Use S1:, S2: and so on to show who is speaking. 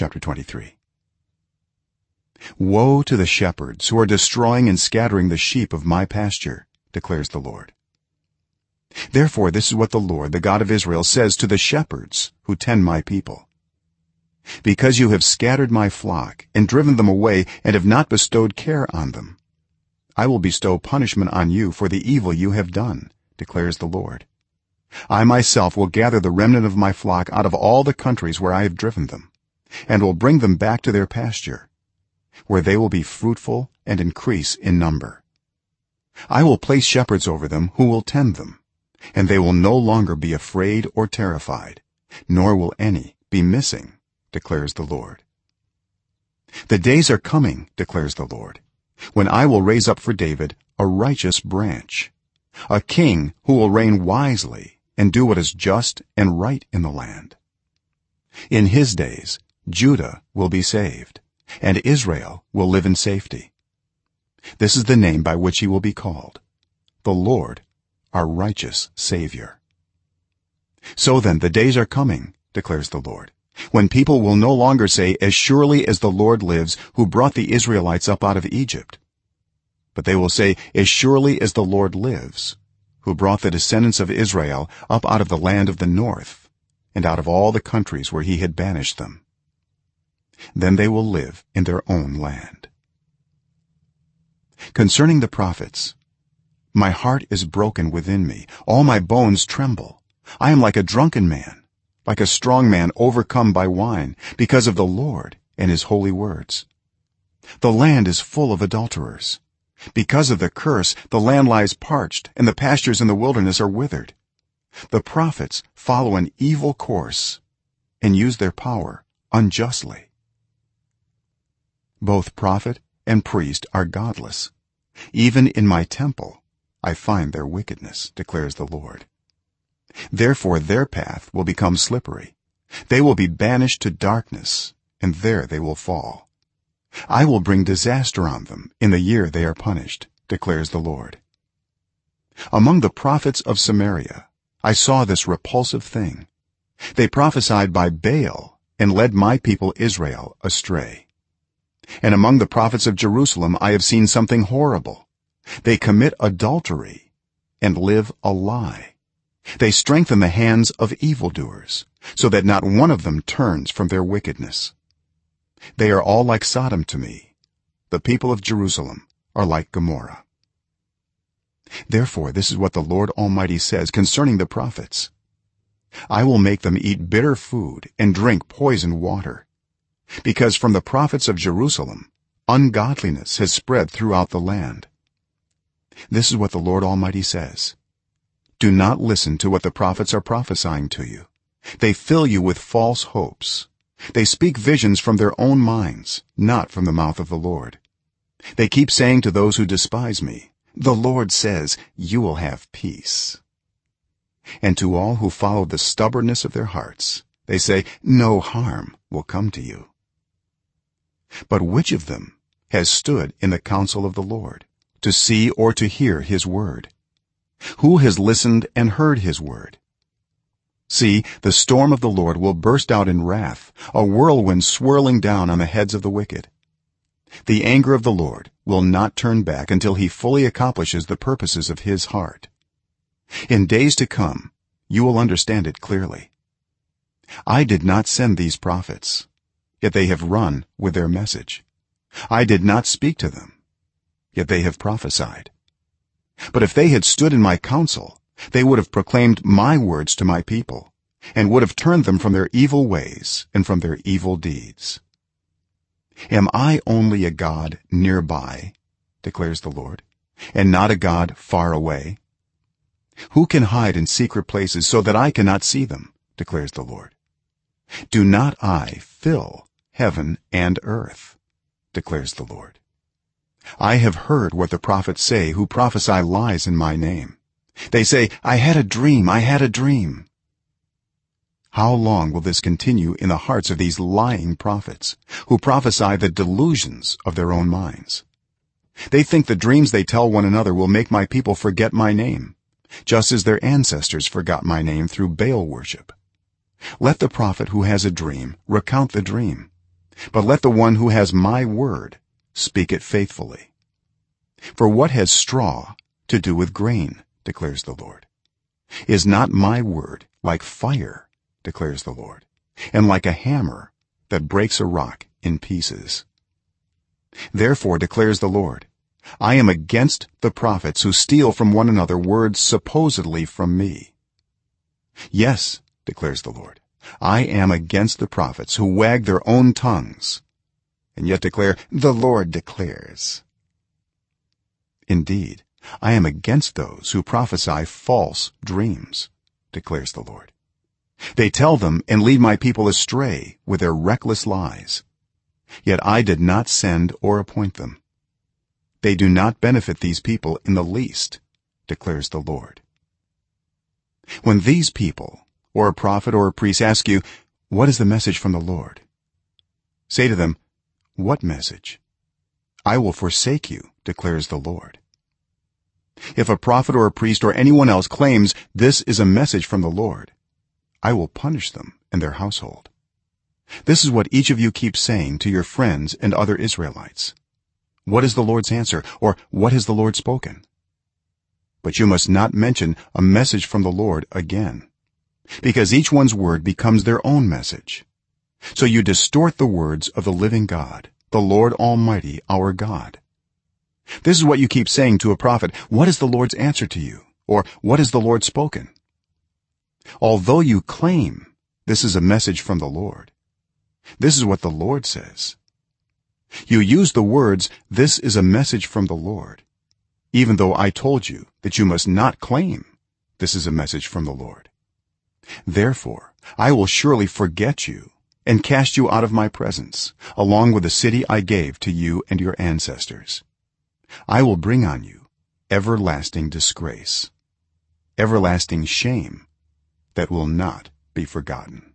S1: chapter 23 woe to the shepherds who are destroying and scattering the sheep of my pasture declares the lord. Therefore this is what the lord the god of israel says to the shepherds who tend my people. Because you have scattered my flock and driven them away and have not bestowed care on them i will bestow punishment on you for the evil you have done declares the lord. I myself will gather the remnant of my flock out of all the countries where i have driven them and will bring them back to their pasture where they will be fruitful and increase in number. I will place shepherds over them who will tend them and they will no longer be afraid or terrified nor will any be missing declares the lord. The days are coming declares the lord when i will raise up for david a righteous branch a king who will reign wisely and do what is just and right in the land. In his days judah will be saved and israel will live in safety. This is the name by which he will be called the lord our righteous savior. So then the days are coming declares the lord when people will no longer say as surely as the lord lives who brought the israelites up out of egypt but they will say as surely as the lord lives who brought the descendants of israel up out of the land of the north and out of all the countries where he had banished them then they will live in their own land. Concerning the prophets my heart is broken within me. All my bones tremble. I am like a drunken man like a strong man overcome by wine because of the lord and his holy words. The land is full of adulterers. Because of the curse the land lies parched and the pastures in the wilderness are withered. The prophets follow an evil course and use their power unjustly both prophet and priest are godless. Even in my temple i find their wickedness declares the lord. Therefore their path will become slippery. They will be banished to darkness and there they will fall. I will bring disaster on them in the year they are punished declares the lord. Among the prophets of samaria i saw this repulsive thing. They prophesied by baal and led my people israel astray and among the prophets of jerusalem i have seen something horrible. They commit adultery and live a lie. They strengthen the hands of evildoers so that not one of them turns from their wickedness. They are all like sodom to me. The people of jerusalem are like gomorrah. Therefore this is what the lord almighty says concerning the prophets. I will make them eat bitter food and drink poisoned water because from the prophets of jerusalem ungodliness has spread throughout the land. This is what the lord almighty says. Do not listen to what the prophets are prophesying to you. They fill you with false hopes. They speak visions from their own minds not from the mouth of the lord. They keep saying to those who despise me the lord says you will have peace. And to all who follow the stubbornness of their hearts they say no harm will come to you but which of them has stood in the counsel of the lord to see or to hear his word? Who has listened and heard his word? See the storm of the lord will burst out in wrath a whirlwind swirling down on the heads of the wicked. The anger of the lord will not turn back until he fully accomplishes the purposes of his heart. In days to come you will understand it clearly. I did not send these prophets yet they have run with their message. I did not speak to them yet they have prophesied. But if they had stood in my counsel they would have proclaimed my words to my people and would have turned them from their evil ways and from their evil deeds. Am i only a god nearby declares the lord and not a god far away? Who can hide in secret places so that i cannot see them declares the lord? Do not i fill heaven and earth declares the lord. I have heard what the prophets say who prophesy lies in my name. They say i had a dream i had a dream. How long will this continue in the hearts of these lying prophets who prophesy the delusions of their own minds? They think the dreams they tell one another will make my people forget my name just as their ancestors forgot my name through baal worship. Let the prophet who has a dream recount the dream but let the one who has my word speak it faithfully. For what has straw to do with grain declares the lord? Is not my word like fire declares the lord and like a hammer that breaks a rock in pieces? Therefore declares the lord i am against the prophets who steal from one another words supposedly from me. Yes declares the lord i am against the prophets who wag their own tongues and yet declare the lord declares. Indeed i am against those who prophesy false dreams declares the lord. They tell them and lead my people astray with their reckless lies. Yet i did not send or appoint them. They do not benefit these people in the least declares the lord. When these people or a prophet or a priest ask you what is the message from the lord? Say to them what message? I will forsake you declares the lord. If a prophet or a priest or anyone else claims this is a message from the lord i will punish them and their household. This is what each of you keeps saying to your friends and other israelites. What is the lord's answer or what has the lord spoken? But you must not mention a message from the lord again because each one's word becomes their own message. So you distort the words of the living god the lord almighty our god. This is what you keep saying to a prophet. What is the lord's answer to you? Or what has the lord spoken? Although you claim this is a message from the lord this is what the lord says. You use the words this is a message from the lord even though i told you that you must not claim this is a message from the lord therefore i will surely forget you and cast you out of my presence along with the city i gave to you and your ancestors. I will bring on you everlasting disgrace everlasting shame that will not be forgotten